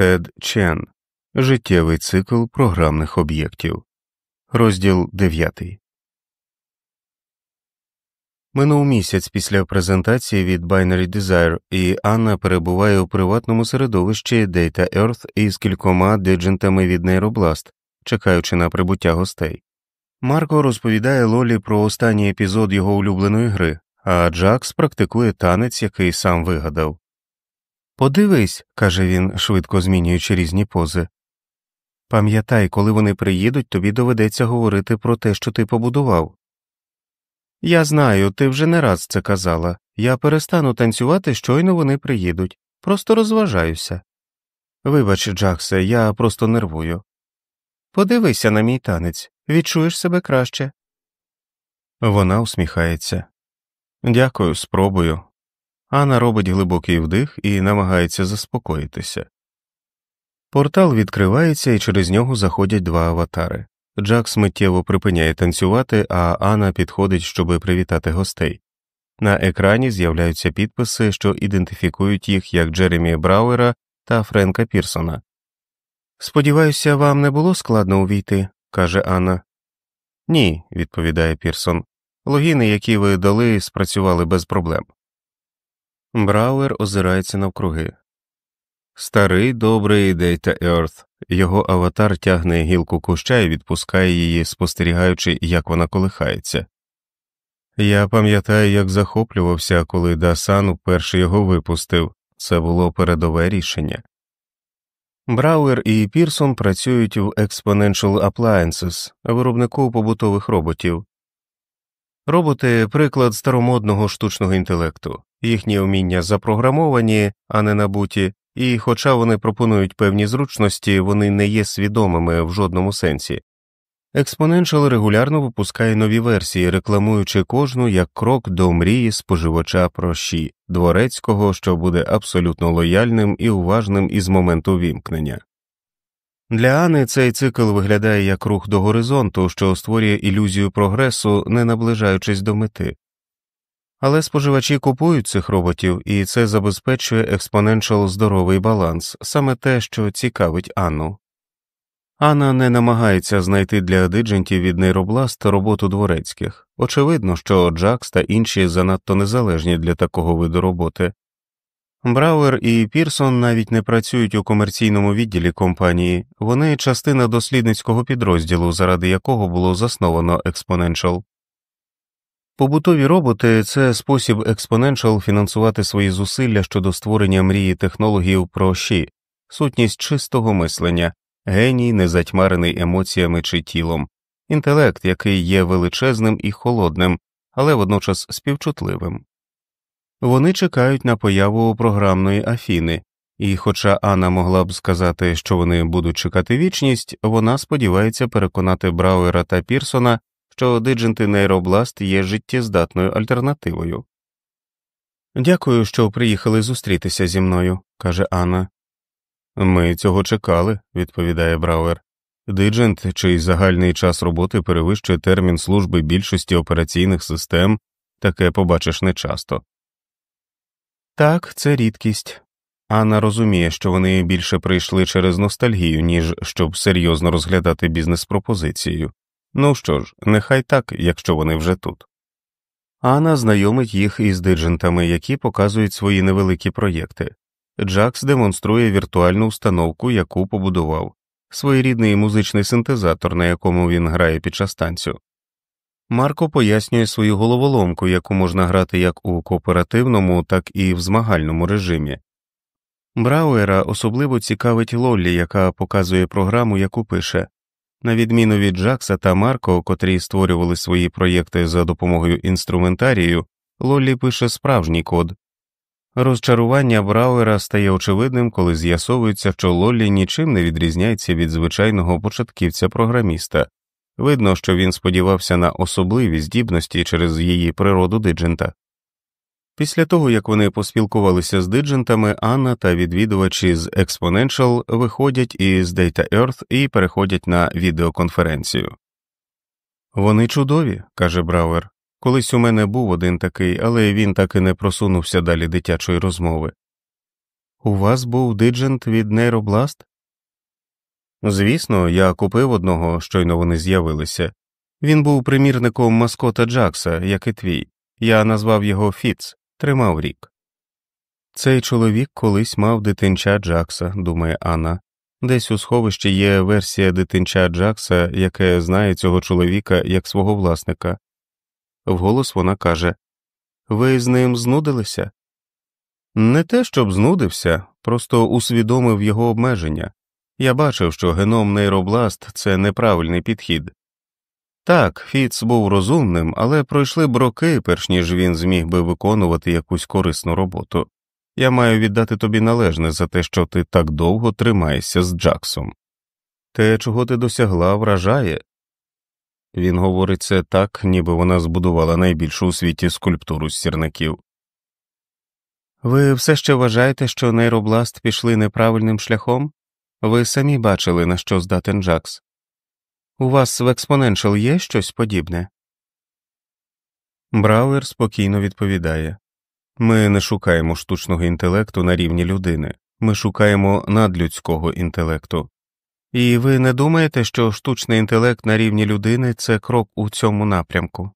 Тед Чен Життєвий цикл програмних об'єктів. Розділ 9 Минув місяць після презентації від Binary Desire, і Анна перебуває у приватному середовищі Data Earth із кількома диджентами від Нейробласт, чекаючи на прибуття гостей. Марко розповідає Лолі про останній епізод його улюбленої гри, а Джакс практикує танець, який сам вигадав. Подивись, каже він, швидко змінюючи різні пози. Пам'ятай, коли вони приїдуть, тобі доведеться говорити про те, що ти побудував. Я знаю, ти вже не раз це казала. Я перестану танцювати, щойно вони приїдуть. Просто розважаюся. Вибач, Джаксе, я просто нервую. Подивися на мій танець, відчуєш себе краще. Вона усміхається. Дякую, спробую. Анна робить глибокий вдих і намагається заспокоїтися. Портал відкривається і через нього заходять два аватари. Джакс миттєво припиняє танцювати, а Анна підходить, щоби привітати гостей. На екрані з'являються підписи, що ідентифікують їх як Джеремі Брауера та Френка Пірсона. Сподіваюся, вам не було складно увійти, каже Анна. Ні, відповідає Пірсон. Логіни, які ви дали, спрацювали без проблем. Брауер озирається навкруги. Старий добрий Data Earth. Його аватар тягне гілку куща і відпускає її, спостерігаючи, як вона колихається. Я пам'ятаю, як захоплювався, коли Дасан вперше його випустив це було передове рішення. Брауер і Пірсон працюють в Exponential Appliances, виробнику побутових роботів. Роботи приклад старомодного штучного інтелекту, їхні вміння запрограмовані, а не набуті, і, хоча вони пропонують певні зручності, вони не є свідомими в жодному сенсі. Exponential регулярно випускає нові версії, рекламуючи кожну як крок до мрії споживача про щі, дворецького, що буде абсолютно лояльним і уважним із моменту вімкнення. Для Ани цей цикл виглядає як рух до горизонту, що створює ілюзію прогресу, не наближаючись до мети. Але споживачі купують цих роботів, і це забезпечує експоненшал здоровий баланс, саме те, що цікавить Анну. Анна не намагається знайти для диджентів від нейробласт роботу дворецьких. Очевидно, що Джакс та інші занадто незалежні для такого виду роботи. Брауер і Пірсон навіть не працюють у комерційному відділі компанії, вони частина дослідницького підрозділу, заради якого було засновано Exponential. Побутові роботи це спосіб Exponential фінансувати свої зусилля щодо створення мрії технологів про щі, сутність чистого мислення, геній, не затьмарений емоціями чи тілом, інтелект, який є величезним і холодним, але водночас співчутливим. Вони чекають на появу програмної Афіни, і, хоча Анна могла б сказати, що вони будуть чекати вічність, вона сподівається переконати Брауера та Пірсона, що нейробласт є життєздатною альтернативою. Дякую, що приїхали зустрітися зі мною, каже Анна. Ми цього чекали, відповідає Брауер. Диджент, чий загальний час роботи перевищує термін служби більшості операційних систем, таке побачиш нечасто. Так, це рідкість. Анна розуміє, що вони більше прийшли через ностальгію, ніж щоб серйозно розглядати бізнес пропозицію. Ну що ж, нехай так, якщо вони вже тут. Анна знайомить їх із диджентами, які показують свої невеликі проєкти. Джакс демонструє віртуальну установку, яку побудував, своєрідний музичний синтезатор, на якому він грає під час танцю. Марко пояснює свою головоломку, яку можна грати як у кооперативному, так і в змагальному режимі. Брауера особливо цікавить Лоллі, яка показує програму, яку пише. На відміну від Джакса та Марко, котрі створювали свої проєкти за допомогою інструментарію, Лоллі пише справжній код. Розчарування Брауера стає очевидним, коли з'ясовується, що Лоллі нічим не відрізняється від звичайного початківця програміста. Видно, що він сподівався на особливі здібності через її природу диджента. Після того, як вони поспілкувалися з диджентами, Анна та відвідувачі з Exponential виходять із Data Earth і переходять на відеоконференцію. Вони чудові, каже Брауер. Колись у мене був один такий, але він так і не просунувся далі дитячої розмови. У вас був диджент від нейробласт? Звісно, я купив одного, щойно вони з'явилися. Він був примірником маскота Джакса, як і твій. Я назвав його Фіц, тримав рік. Цей чоловік колись мав дитинча Джакса, думає Анна. Десь у сховищі є версія дитинча Джакса, яке знає цього чоловіка як свого власника. Вголос вона каже Ви з ним знудилися? Не те, щоб знудився, просто усвідомив його обмеження. Я бачив, що геном нейробласт це неправильний підхід. Так, Фіц був розумним, але пройшли б роки, перш ніж він зміг би виконувати якусь корисну роботу. Я маю віддати тобі належне за те, що ти так довго тримаєшся з Джаксом. Те, чого ти досягла, вражає. Він говорить це так, ніби вона збудувала найбільшу у світі скульптуру з сірників. Ви все ще вважаєте, що нейробласт пішли неправильним шляхом? Ви самі бачили, на що здатен Джакс. У вас в Експоненшал є щось подібне? Брауер спокійно відповідає ми не шукаємо штучного інтелекту на рівні людини, ми шукаємо надлюдського інтелекту. І ви не думаєте, що штучний інтелект на рівні людини це крок у цьому напрямку?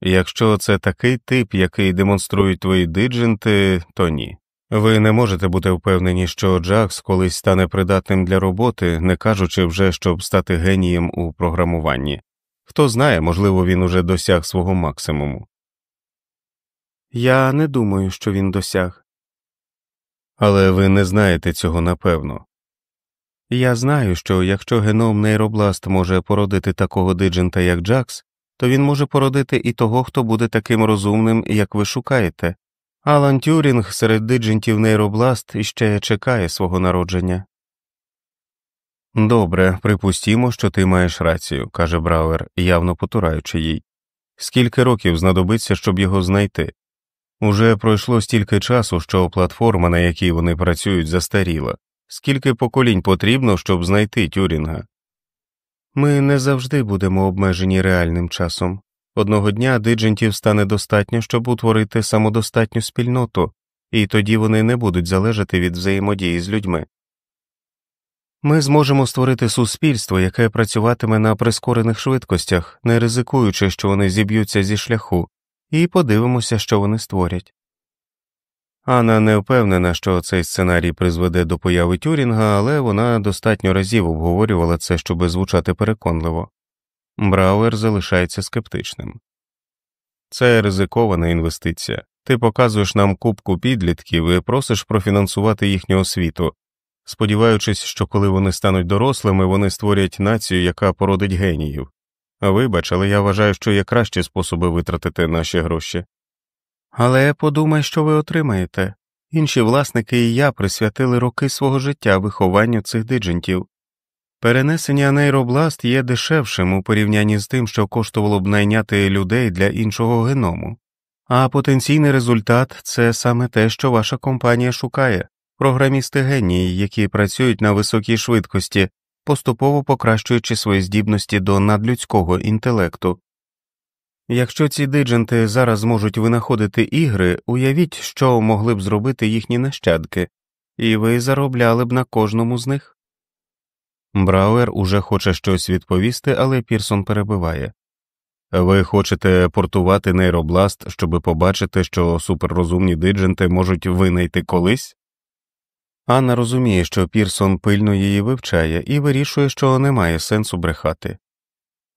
Якщо це такий тип, який демонструють твої диджинти, то ні. Ви не можете бути впевнені, що Джакс колись стане придатним для роботи, не кажучи вже, щоб стати генієм у програмуванні. Хто знає, можливо, він уже досяг свого максимуму. Я не думаю, що він досяг. Але ви не знаєте цього напевно. Я знаю, що якщо геном нейробласт може породити такого диджента, як Джакс, то він може породити і того, хто буде таким розумним, як ви шукаєте. Алан Тюрінг серед диджентів нейробласт іще чекає свого народження. Добре, припустімо, що ти маєш рацію, каже Брауер, явно потураючи їй. Скільки років знадобиться, щоб його знайти? Уже пройшло стільки часу, що платформа, на якій вони працюють, застаріла. Скільки поколінь потрібно, щоб знайти Тюрінга? Ми не завжди будемо обмежені реальним часом. Одного дня диджентів стане достатньо, щоб утворити самодостатню спільноту, і тоді вони не будуть залежати від взаємодії з людьми. Ми зможемо створити суспільство, яке працюватиме на прискорених швидкостях, не ризикуючи, що вони зіб'ються зі шляху, і подивимося, що вони створять. Анна не впевнена, що цей сценарій призведе до появи Тюрінга, але вона достатньо разів обговорювала це, щоб звучати переконливо. Брауер залишається скептичним. Це ризикована інвестиція. Ти показуєш нам кубку підлітків і просиш профінансувати їхню освіту, сподіваючись, що коли вони стануть дорослими, вони створять націю, яка породить геніїв. Вибач, але я вважаю, що є кращі способи витратити наші гроші. Але подумай, що ви отримаєте. Інші власники і я присвятили роки свого життя вихованню цих диджентів. Перенесення нейробласт є дешевшим у порівнянні з тим, що коштувало б найняти людей для іншого геному, а потенційний результат це саме те, що ваша компанія шукає програмісти генії, які працюють на високій швидкості, поступово покращуючи свої здібності до надлюдського інтелекту. Якщо ці дидженти зараз зможуть винаходити ігри, уявіть, що могли б зробити їхні нащадки, і ви заробляли б на кожному з них. Брауер уже хоче щось відповісти, але Пірсон перебиває ви хочете портувати нейробласт, щоб побачити, що суперрозумні дидженти можуть винайти колись? Анна розуміє, що Пірсон пильно її вивчає і вирішує, що немає сенсу брехати.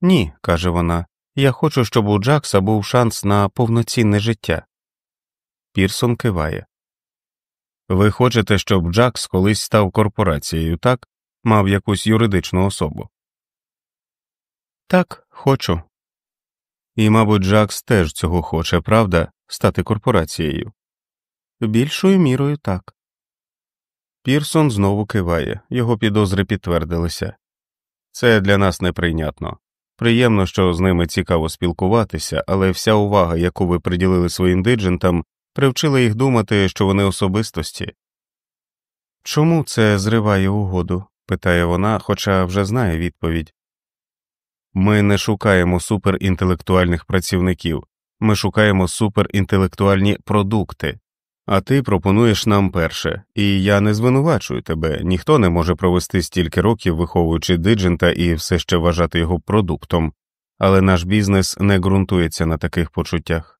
Ні, каже вона, я хочу, щоб у Джакса був шанс на повноцінне життя. Пірсон киває. Ви хочете, щоб Джакс колись став корпорацією, так? Мав якусь юридичну особу? Так, хочу. І, мабуть, Джакс теж цього хоче, правда, стати корпорацією? Більшою мірою так. Пірсон знову киває, його підозри підтвердилися. Це для нас неприйнятно. Приємно, що з ними цікаво спілкуватися, але вся увага, яку ви приділили своїм диджентам, привчила їх думати, що вони особистості. Чому це зриває угоду? Питає вона, хоча вже знає відповідь. Ми не шукаємо суперінтелектуальних працівників, ми шукаємо суперінтелектуальні продукти. А ти пропонуєш нам перше, і я не звинувачую тебе, ніхто не може провести стільки років, виховуючи диджента і все ще вважати його продуктом, але наш бізнес не ґрунтується на таких почуттях.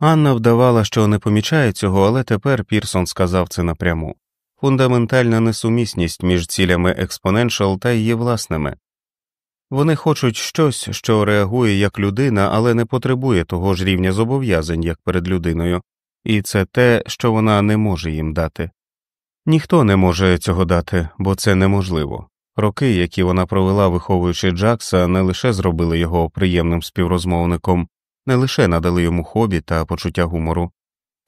Анна вдавала, що не помічає цього, але тепер Пірсон сказав це напряму фундаментальна несумісність між цілями Exponential та її власними. Вони хочуть щось, що реагує як людина, але не потребує того ж рівня зобов'язань, як перед людиною, і це те, що вона не може їм дати. Ніхто не може цього дати, бо це неможливо. Роки, які вона провела, виховуючи Джакса, не лише зробили його приємним співрозмовником, не лише надали йому хобі та почуття гумору.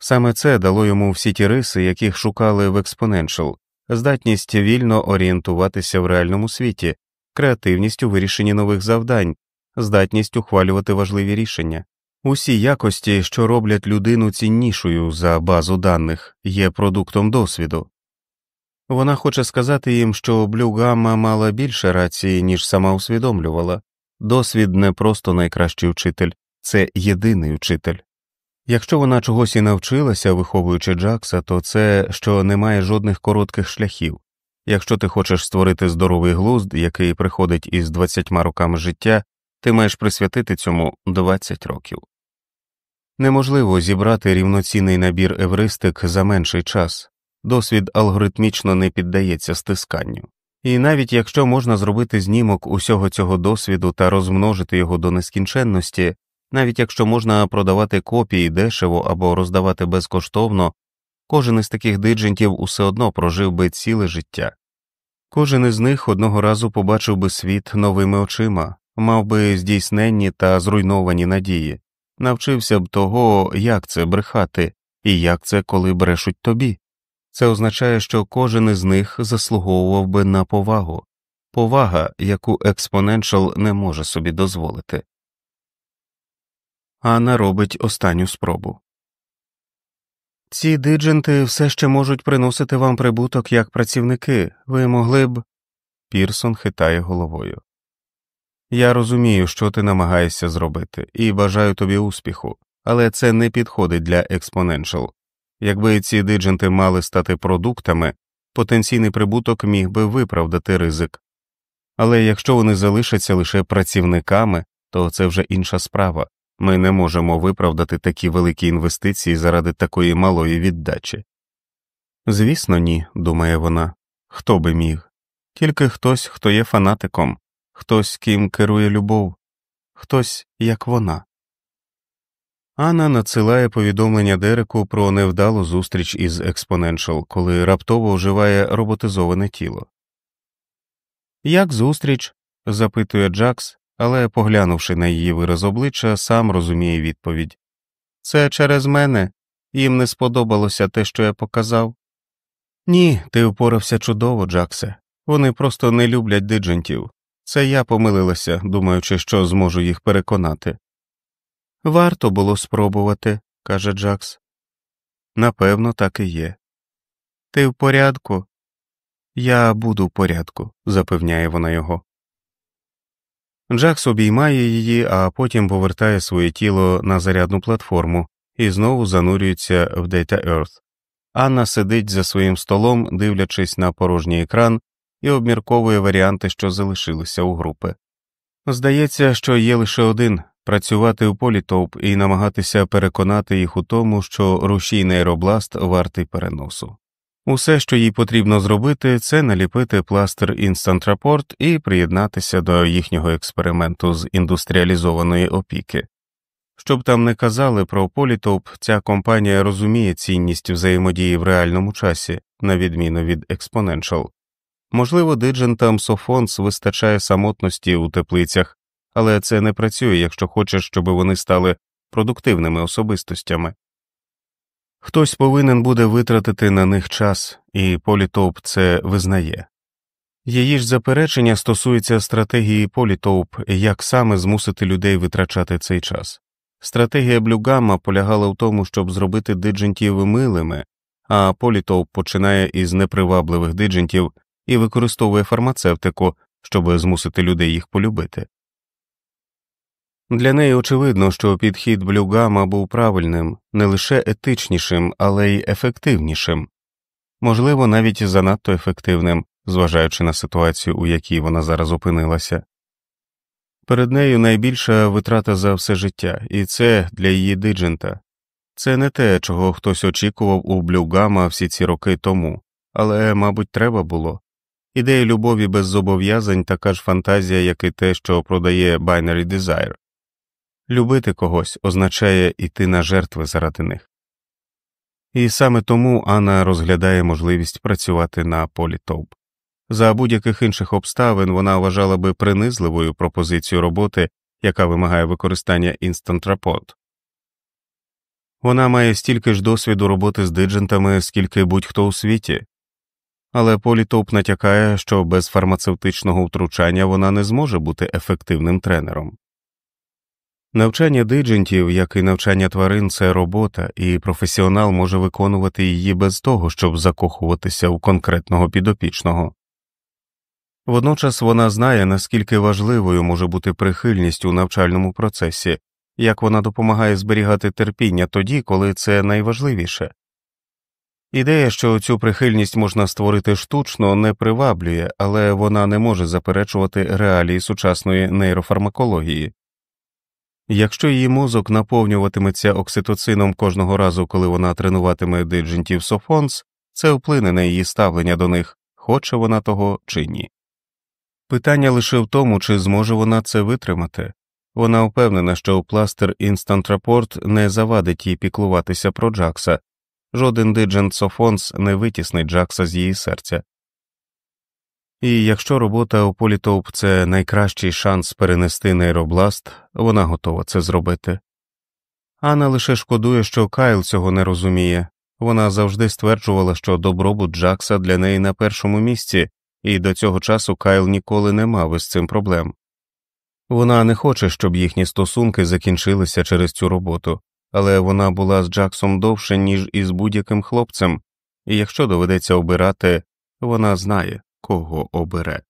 Саме це дало йому всі ті риси, яких шукали в Exponential, здатність вільно орієнтуватися в реальному світі, креативність у вирішенні нових завдань, здатність ухвалювати важливі рішення. Усі якості, що роблять людину ціннішою за базу даних, є продуктом досвіду. Вона хоче сказати їм, що Блюгамма мала більше рації, ніж сама усвідомлювала досвід не просто найкращий учитель, це єдиний учитель. Якщо вона чогось і навчилася, виховуючи Джакса, то це що немає жодних коротких шляхів. Якщо ти хочеш створити здоровий глузд, який приходить із 20 роками життя, ти маєш присвятити цьому 20 років. Неможливо зібрати рівноцінний набір евристик за менший час, досвід алгоритмічно не піддається стисканню. І навіть якщо можна зробити знімок усього цього досвіду та розмножити його до нескінченності, навіть якщо можна продавати копії дешево або роздавати безкоштовно, кожен із таких диджентів усе одно прожив би ціле життя. Кожен із них одного разу побачив би світ новими очима, мав би здійсненні та зруйновані надії, навчився б того, як це брехати і як це, коли брешуть тобі. Це означає, що кожен із них заслуговував би на повагу, повага, яку Exponential не може собі дозволити. Анна робить останню спробу. Ці дидженти все ще можуть приносити вам прибуток як працівники, ви могли б. Пірсон хитає головою. Я розумію, що ти намагаєшся зробити, і бажаю тобі успіху, але це не підходить для Exponential. Якби ці дидженти мали стати продуктами, потенційний прибуток міг би виправдати ризик. Але якщо вони залишаться лише працівниками, то це вже інша справа. Ми не можемо виправдати такі великі інвестиції заради такої малої віддачі. Звісно, ні, думає вона, хто би міг, тільки хтось, хто є фанатиком, хтось, ким керує любов, хтось як вона. Анна надсилає повідомлення Дереку про невдалу зустріч із Exponential, коли раптово вживає роботизоване тіло. Як зустріч? запитує Джакс, але, поглянувши на її вираз обличчя, сам розуміє відповідь Це через мене, їм не сподобалося те, що я показав. Ні, ти впорався чудово, Джаксе. Вони просто не люблять диджентів. Це я помилилася, думаючи, що зможу їх переконати. Варто було спробувати, каже Джакс. Напевно, так і є. Ти в порядку? Я буду в порядку, запевняє вона його. Джакс обіймає її, а потім повертає своє тіло на зарядну платформу і знову занурюється в Data Earth. Анна сидить за своїм столом, дивлячись на порожній екран, і обмірковує варіанти, що залишилися у групи. Здається, що є лише один працювати у політоп і намагатися переконати їх у тому, що рушій нейробласт вартий переносу. Усе, що їй потрібно зробити, це наліпити пластир Instant і приєднатися до їхнього експерименту з індустріалізованої опіки. Щоб там не казали про політоп, ця компанія розуміє цінність взаємодії в реальному часі, на відміну від Exponential. Можливо, диджентам Софонс вистачає самотності у теплицях, але це не працює, якщо хочеш, щоб вони стали продуктивними особистостями. Хтось повинен буде витратити на них час, і Політоп це визнає. Її ж заперечення стосується стратегії Політоп, як саме змусити людей витрачати цей час. Стратегія Блюгамма полягала в тому, щоб зробити диджентів милими, а Політоп починає із непривабливих диджентів і використовує фармацевтику, щоб змусити людей їх полюбити. Для неї очевидно, що підхід блюгама був правильним, не лише етичнішим, але й ефективнішим, можливо, навіть занадто ефективним, зважаючи на ситуацію, у якій вона зараз опинилася. Перед нею найбільша витрата за все життя, і це для її диджента. Це не те, чого хтось очікував у блюгама всі ці роки тому, але, мабуть, треба було. Ідея любові без зобов'язань така ж фантазія, як і те, що продає Binary Desire. Любити когось означає йти на жертви заради них. І саме тому Анна розглядає можливість працювати на полі Тоуп. За будь-яких інших обставин вона вважала би принизливою пропозицію роботи, яка вимагає використання Instant Report. Вона має стільки ж досвіду роботи з диджентами, скільки будь-хто у світі, але Політоп натякає, що без фармацевтичного втручання вона не зможе бути ефективним тренером. Навчання диджентів, як і навчання тварин, це робота, і професіонал може виконувати її без того, щоб закохуватися у конкретного підопічного. Водночас вона знає, наскільки важливою може бути прихильність у навчальному процесі, як вона допомагає зберігати терпіння тоді, коли це найважливіше. Ідея, що цю прихильність можна створити штучно, не приваблює, але вона не може заперечувати реалії сучасної нейрофармакології. Якщо її мозок наповнюватиметься окситоцином кожного разу, коли вона тренуватиме диджентів софонс, це вплине на її ставлення до них, хоче вона того чи ні. Питання лише в тому, чи зможе вона це витримати. Вона впевнена, що пластир Instant Report не завадить їй піклуватися про Джакса, жоден диджент Софонс не витіснить Джакса з її серця. І якщо робота у Політоуп це найкращий шанс перенести нейробласт, вона готова це зробити. Анна лише шкодує, що Кайл цього не розуміє вона завжди стверджувала, що добробут Джакса для неї на першому місці, і до цього часу Кайл ніколи не мав із цим проблем. Вона не хоче, щоб їхні стосунки закінчилися через цю роботу, але вона була з Джаксом довше, ніж із будь-яким хлопцем, і якщо доведеться обирати, вона знає, кого обере.